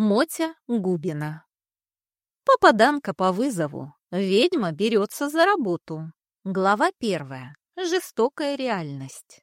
Мотя Губина. Попаданка по вызову. Ведьма берется за работу. Глава первая. Жестокая реальность.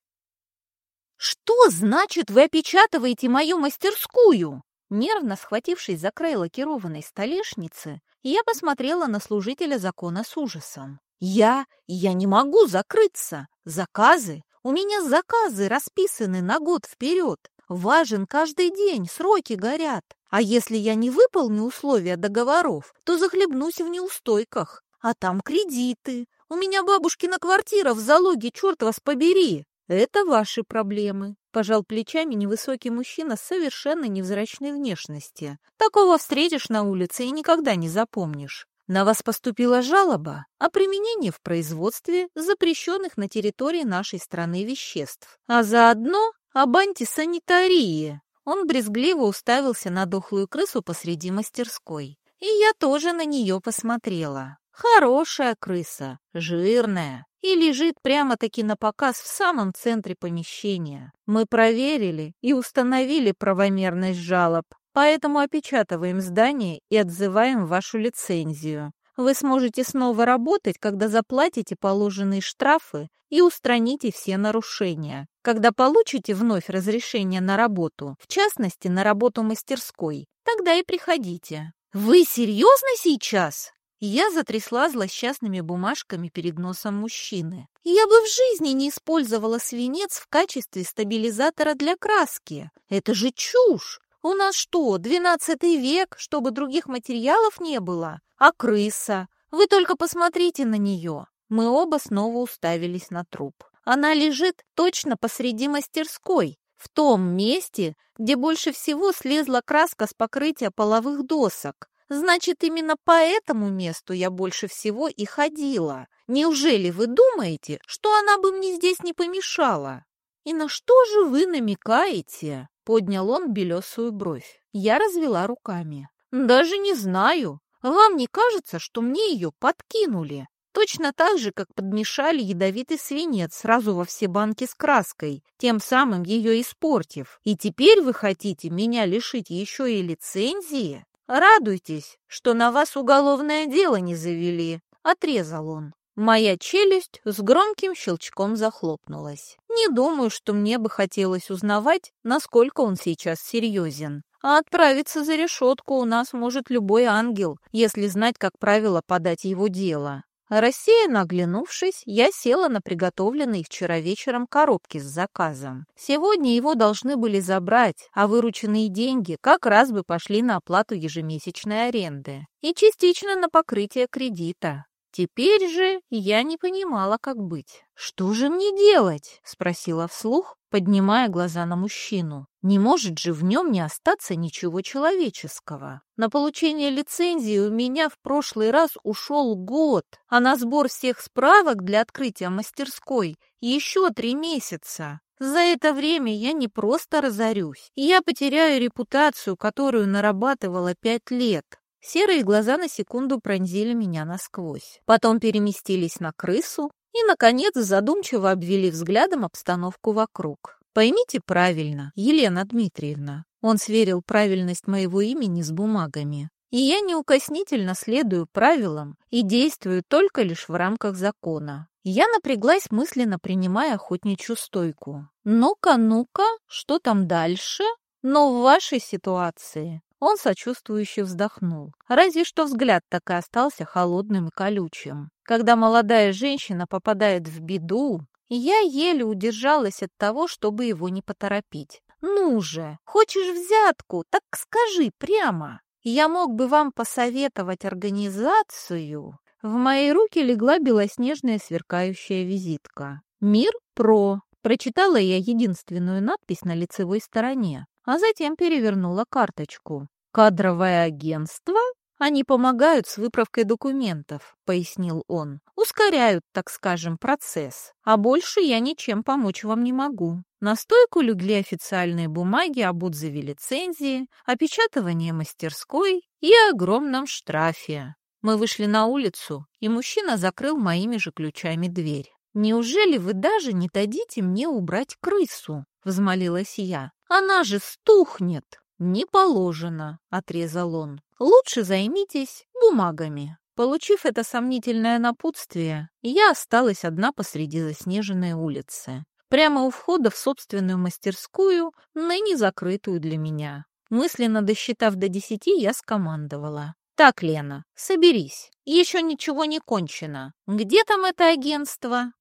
«Что значит вы опечатываете мою мастерскую?» Нервно схватившись за край лакированной столешницы, я посмотрела на служителя закона с ужасом. «Я... я не могу закрыться! Заказы! У меня заказы расписаны на год вперед! Важен каждый день, сроки горят! А если я не выполню условия договоров, то захлебнусь в неустойках. А там кредиты. У меня бабушкина квартира в залоге, черт вас побери. Это ваши проблемы. Пожал плечами невысокий мужчина с совершенно невзрачной внешности. Такого встретишь на улице и никогда не запомнишь. На вас поступила жалоба о применении в производстве запрещенных на территории нашей страны веществ, а заодно об антисанитарии. Он брезгливо уставился на дохлую крысу посреди мастерской. И я тоже на нее посмотрела. Хорошая крыса, жирная, и лежит прямо-таки на показ в самом центре помещения. Мы проверили и установили правомерность жалоб, поэтому опечатываем здание и отзываем вашу лицензию. Вы сможете снова работать, когда заплатите положенные штрафы и устраните все нарушения. Когда получите вновь разрешение на работу, в частности, на работу мастерской, тогда и приходите. Вы серьезно сейчас? Я затрясла злосчастными бумажками перед носом мужчины. Я бы в жизни не использовала свинец в качестве стабилизатора для краски. Это же чушь! У нас что, двенадцатый век, чтобы других материалов не было? А крыса? Вы только посмотрите на нее. Мы оба снова уставились на труп. Она лежит точно посреди мастерской, в том месте, где больше всего слезла краска с покрытия половых досок. Значит, именно по этому месту я больше всего и ходила. Неужели вы думаете, что она бы мне здесь не помешала? И на что же вы намекаете? Поднял он белесую бровь. Я развела руками. «Даже не знаю. Вам не кажется, что мне ее подкинули? Точно так же, как подмешали ядовитый свинец сразу во все банки с краской, тем самым ее испортив. И теперь вы хотите меня лишить еще и лицензии? Радуйтесь, что на вас уголовное дело не завели», — отрезал он. Моя челюсть с громким щелчком захлопнулась. Не думаю, что мне бы хотелось узнавать, насколько он сейчас серьезен. А отправиться за решетку у нас может любой ангел, если знать, как правило, подать его дело. Рассеянно оглянувшись, я села на приготовленные вчера вечером коробки с заказом. Сегодня его должны были забрать, а вырученные деньги как раз бы пошли на оплату ежемесячной аренды и частично на покрытие кредита. Теперь же я не понимала, как быть. «Что же мне делать?» — спросила вслух, поднимая глаза на мужчину. «Не может же в нем не остаться ничего человеческого. На получение лицензии у меня в прошлый раз ушел год, а на сбор всех справок для открытия мастерской еще три месяца. За это время я не просто разорюсь, я потеряю репутацию, которую нарабатывала пять лет. Серые глаза на секунду пронзили меня насквозь. Потом переместились на крысу и, наконец, задумчиво обвели взглядом обстановку вокруг. Поймите правильно, Елена Дмитриевна. Он сверил правильность моего имени с бумагами. И я неукоснительно следую правилам и действую только лишь в рамках закона. Я напряглась мысленно, принимая охотничью стойку. Ну-ка, ну-ка, что там дальше? Но в вашей ситуации он сочувствующе вздохнул. Разве что взгляд так и остался холодным и колючим. Когда молодая женщина попадает в беду, я еле удержалась от того, чтобы его не поторопить. «Ну же, хочешь взятку, так скажи прямо. Я мог бы вам посоветовать организацию». В мои руки легла белоснежная сверкающая визитка. «Мир Про». Прочитала я единственную надпись на лицевой стороне, а затем перевернула карточку. «Кадровое агентство? Они помогают с выправкой документов», — пояснил он. «Ускоряют, так скажем, процесс. А больше я ничем помочь вам не могу. На стойку легли официальные бумаги об отзыве лицензии, опечатывание мастерской и огромном штрафе. Мы вышли на улицу, и мужчина закрыл моими же ключами дверь. «Неужели вы даже не дадите мне убрать крысу?» — взмолилась я. «Она же стухнет!» «Не положено», — отрезал он. «Лучше займитесь бумагами». Получив это сомнительное напутствие, я осталась одна посреди заснеженной улицы, прямо у входа в собственную мастерскую, ныне закрытую для меня. Мысленно досчитав до десяти, я скомандовала. «Так, Лена, соберись. Еще ничего не кончено. Где там это агентство?»